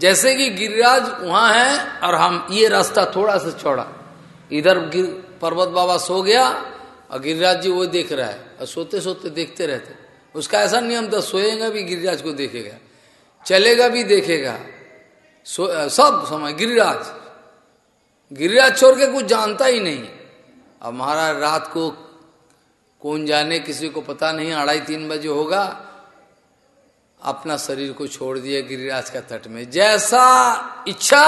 जैसे कि गिरिराज वहाँ है और हम, ये रास्ता थोड़ा सा चौड़ा। इधर गिर, पर्वत बाबा सो गया और गिरिराज जी वो देख रहा है और सोते सोते देखते रहते उसका ऐसा नियम था, सोएगा भी गिरिराज को देखेगा, चलेगा भी देखेगा। सब समय गिरिराज। गिरिराज छोड़ के कुछ जानता ही नहीं। अब महाराज रात को कौन जाने, किसी को पता नहीं अढ़ाई तीन बजे होगा अपना शरीर को छोड़ दिया गिरिराज का तट में। जैसा इच्छा,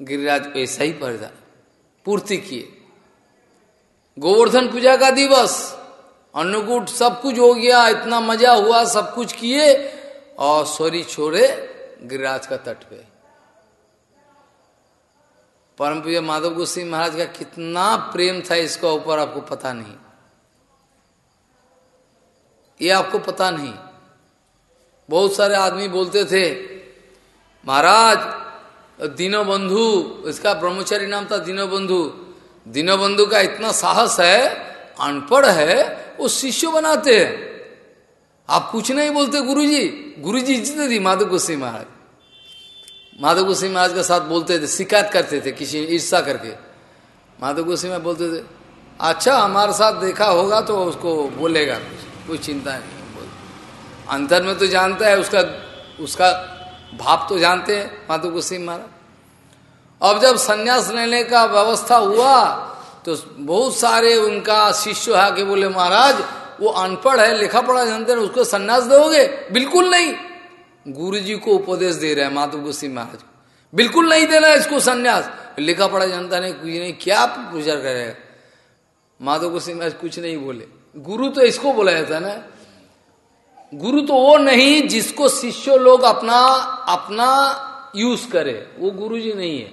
गिरिराज वैसा ही पर्दा, पूर्ति किए। गोवर्धन पूजा का दिवस, अन्नकूट सब कुछ हो गया, इतना मज़ा हुआ, सब कुछ किए, और सोरी छोड़े गिरिराज का तट पे। परम पूजा माधव गोस्वी महाराज का कितना प्रेम था इसका ऊपर आपको पता नहीं। ये आपको पता नहीं। बहुत सारे आदमी बोलते थे, महाराज दीनो बंधु इसका ब्रह्मचारी नाम था दीनो बंधु दीनबंधु का इतना साहस है, अनपढ़ है, वो शिष्य बनाते हैं। आप कुछ नहीं बोलते गुरुजी। गुरुजी इज़्ज़त दी माधव गोस्वी महाराज। माधव गोस्वी महाराज के साथ बोलते थे, शिकायत करते थे किसी ईर्षा करके। माधव गोस्वी में बोलते थे अच्छा हमारे साथ देखा होगा तो उसको बोलेगा कुछ, कोई चिंता नहीं। अंतर में तो जानता है, उसका उसका भाव तो जानते हैं, माधव गोस्वी महाराज। अब जब संन्यास लेने का व्यवस्था हुआ तो बहुत सारे उनका शिष्य आके बोले, महाराज, वो अनपढ़ है, लिखा पढ़ा जानते हैं, उसको संन्यास दोगे? बिल्कुल नहीं। गुरु जी को उपदेश दे रहे हैं माधव गोस्वी महाराज। बिल्कुल नहीं देना है इसको संन्यास। लिखा पढ़ा जनता ने कुछ नहीं, क्या पूजा करेगा? माधव गोस्वी महाराज कुछ नहीं बोले। गुरु तो इसको बोला जाता है ना गुरु तो वो नहीं जिसको शिष्य लोग अपना अपना यूज़ करे। वो गुरु जी नहीं है।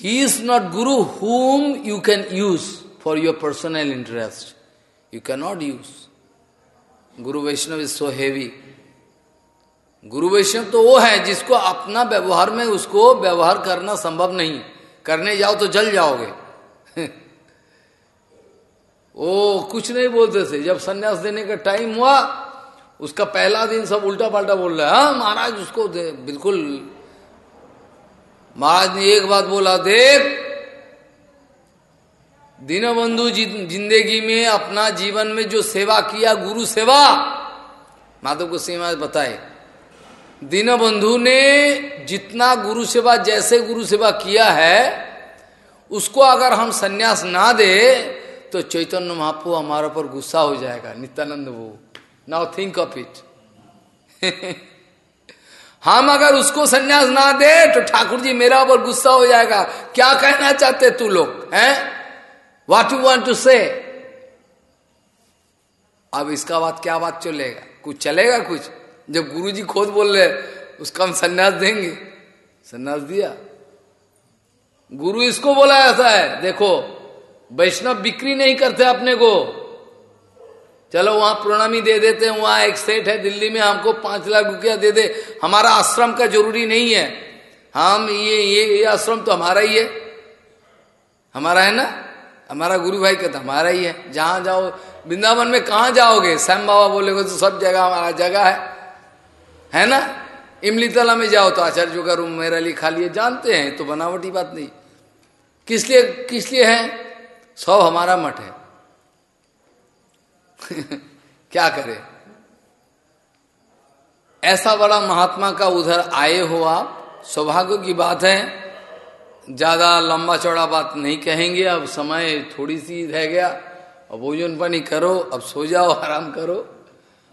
ही is not guru whom you can use for your personal interest you can not use guru Vaishnav is so heavy गुरु वैष्णव तो वो है जिसको अपना व्यवहार में उसको व्यवहार करना संभव नहीं। करने जाओ तो जल जाओगे। [laughs] वो कुछ नहीं बोलते थे। जब सन्यास देने का टाइम हुआ, उसका पहला दिन सब उल्टा पाल्टा बोल रहा है महाराज, उसको दे। बिल्कुल। महाराज ने एक बात बोला, देख, दीनबंधु ज़िंदगी में अपना जीवन में जो सेवा किया, गुरु सेवा, माधव को सेवा बताए, दीनबंधु ने जितना गुरु सेवा, जैसे गुरु सेवा किया है, उसको अगर हम सन्यास ना दे तो चैतन्य महापो हमारे ऊपर गुस्सा हो जाएगा, नित्यानंद वो। नाउ थिंक ऑफ़ इट हम अगर उसको संन्यास ना दे तो ठाकुर जी मेरा ऊपर गुस्सा हो जाएगा। क्या कहना चाहते तू लोग, हैं? वाट यू वॉन्ट टू से अब इसका बात क्या बात चलेगा? कुछ चलेगा कुछ? जब गुरु जी खुद बोल रहे, उसका हम संन्यास देंगे। संन्यास दिया। गुरु इसको बोला ऐसा है, देखो वैष्णव बिक्री नहीं करते अपने को। चलो वहाँ प्रणामी दे देते हैं, वहाँ एक सेठ है दिल्ली में, हमको पाँच लाख रुपया दे दे। हमारा आश्रम का ज़रूरी नहीं है। हम ये ये ये आश्रम तो हमारा ही है। हमारा है ना? हमारा गुरु भाई का तो हमारा ही है। जहाँ जाओ, वृंदावन में कहा जाओगे? श्याम बाबा बोलेगे तो सब जगह हमारा जगह है। है ना? इमली तला में जाओ तो आचार्य का रूम मेरा लिए। खाली है जानते हैं तो बनावटी बात नहीं। किस लिए किस लिए है? सब हमारा मठ है। [laughs] क्या करे? ऐसा बड़ा महात्मा का उधर आए हो आप, सौभाग्य की बात है। ज़्यादा लंबा चौड़ा बात नहीं कहेंगे, अब समय थोड़ी सी रह गया। अब भोजन पानी करो, अब सो जाओ, [laughs] आराम करो।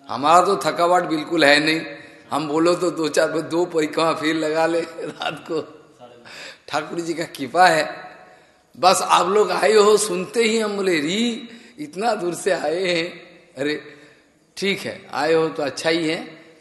हमारा तो थकावट बिल्कुल है नहीं। हम बोलो तो दो चार, दो परिक्रमा फिर लगा ले [laughs] रात को। ठाकुर जी का कृपा है। बस आप लोग आए हो, सुनते ही हम बोले, री, इतना दूर से आए हैं? अरे, ठीक है, आए हो तो अच्छा ही है।